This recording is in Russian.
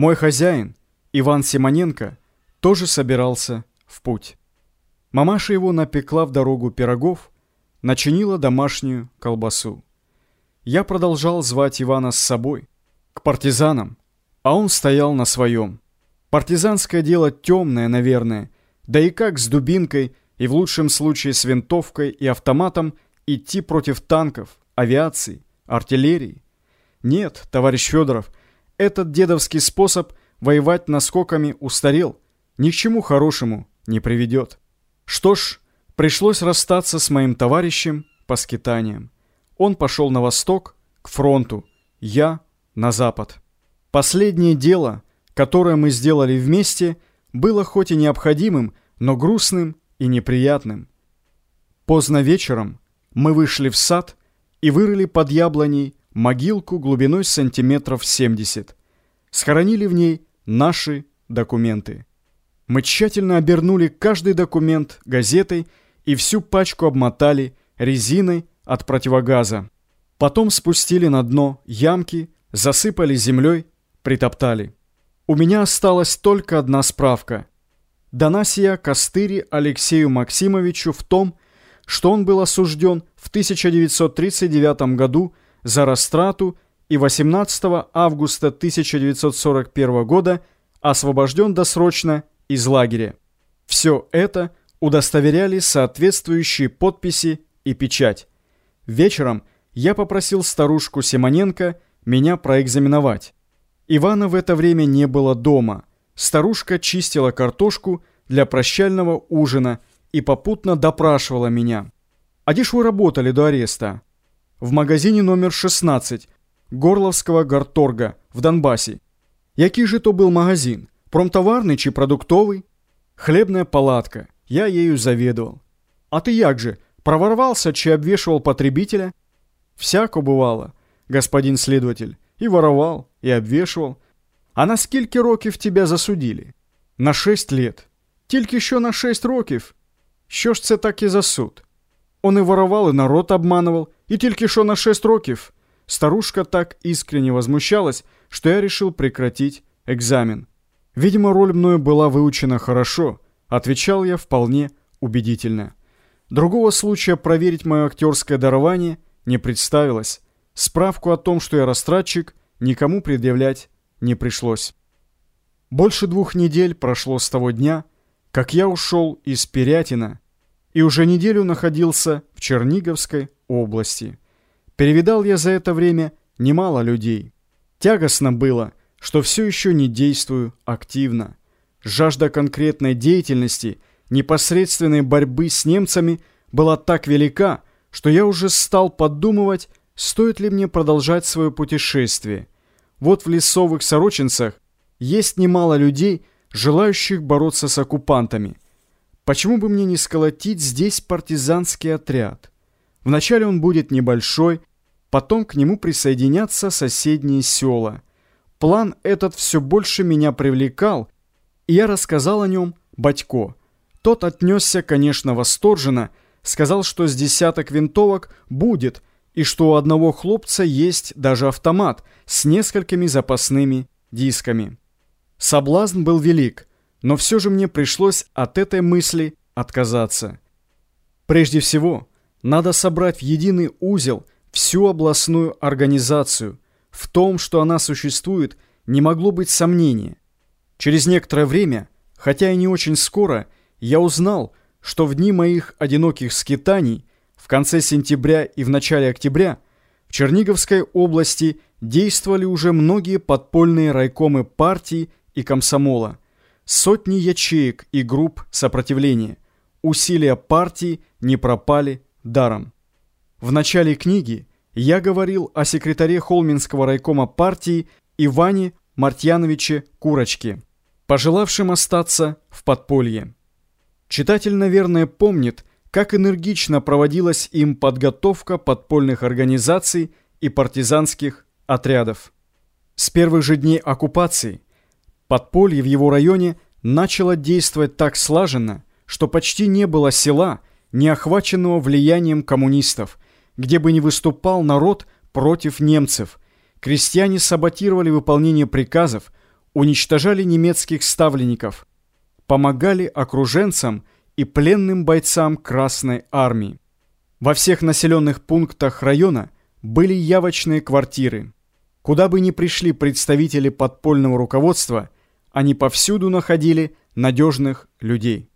Мой хозяин, Иван Симоненко, тоже собирался в путь. Мамаша его напекла в дорогу пирогов, начинила домашнюю колбасу. Я продолжал звать Ивана с собой, к партизанам, а он стоял на своем. Партизанское дело темное, наверное, да и как с дубинкой и в лучшем случае с винтовкой и автоматом идти против танков, авиации, артиллерии. Нет, товарищ Федоров, этот дедовский способ воевать наскоками устарел, ни к чему хорошему не приведет. Что ж, пришлось расстаться с моим товарищем по скитаниям. Он пошел на восток, к фронту, я на запад. Последнее дело, которое мы сделали вместе, было хоть и необходимым, но грустным и неприятным. Поздно вечером мы вышли в сад и вырыли под яблоней могилку глубиной сантиметров 70. Схоронили в ней наши документы. Мы тщательно обернули каждый документ газетой и всю пачку обмотали резиной от противогаза. Потом спустили на дно ямки, засыпали землей, притоптали. У меня осталась только одна справка. Дана сия Костыри Алексею Максимовичу в том, что он был осужден в 1939 году за растрату и 18 августа 1941 года освобожден досрочно из лагеря. Все это удостоверяли соответствующие подписи и печать. Вечером я попросил старушку Симоненко меня проэкзаменовать. Ивана в это время не было дома. Старушка чистила картошку для прощального ужина и попутно допрашивала меня. «А вы работали до ареста?» «В магазине номер 16 Горловского горторга в Донбассе». «Який же то был магазин? Промтоварный чи продуктовый?» «Хлебная палатка. Я ею заведовал». «А ты як же, проворовался чи обвешивал потребителя?» «Всяко бывало, господин следователь. И воровал, и обвешивал. А на скільки років тебя засудили?» «На шесть лет». «Тільки що на шесть років?» Що ж це так і за суд? Он і воровал, і народ обманывал, и тільки що на шесть років. Старушка так искренне возмущалась, что я решил прекратить экзамен. Видимо, роль мною была выучена хорошо, отвечал я вполне убедительно. Другого случая проверить мое актерское дарование не представилось. Справку о том, что я растратчик, никому предъявлять не пришлось. Больше двух недель прошло с того дня, как я ушел из Перятина и уже неделю находился в Черниговской области. Перевидал я за это время немало людей. Тягостно было, что все еще не действую активно. Жажда конкретной деятельности, непосредственной борьбы с немцами была так велика, что я уже стал подумывать, стоит ли мне продолжать свое путешествие. Вот в лесовых сорочинцах есть немало людей, желающих бороться с оккупантами. Почему бы мне не сколотить здесь партизанский отряд? Вначале он будет небольшой, потом к нему присоединятся соседние села. План этот все больше меня привлекал, и я рассказал о нем Батько. Тот отнесся, конечно, восторженно, сказал, что с десяток винтовок будет, и что у одного хлопца есть даже автомат с несколькими запасными дисками. Соблазн был велик, но все же мне пришлось от этой мысли отказаться. Прежде всего, надо собрать в единый узел всю областную организацию. В том, что она существует, не могло быть сомнения. Через некоторое время, хотя и не очень скоро, я узнал, что в дни моих одиноких скитаний в конце сентября и в начале октября в Черниговской области действовали уже многие подпольные райкомы партий и комсомола, сотни ячеек и групп сопротивления. Усилия партии не пропали даром. В начале книги я говорил о секретаре Холминского райкома партии Иване Мартьяновиче Курочке, пожелавшем остаться в подполье. Читатель, наверное, помнит, как энергично проводилась им подготовка подпольных организаций и партизанских отрядов. С первых же дней оккупации – Подполье в его районе начало действовать так слаженно, что почти не было села, не охваченного влиянием коммунистов, где бы не выступал народ против немцев. Крестьяне саботировали выполнение приказов, уничтожали немецких ставленников, помогали окруженцам и пленным бойцам Красной Армии. Во всех населенных пунктах района были явочные квартиры. Куда бы ни пришли представители подпольного руководства, они повсюду находили надежных людей.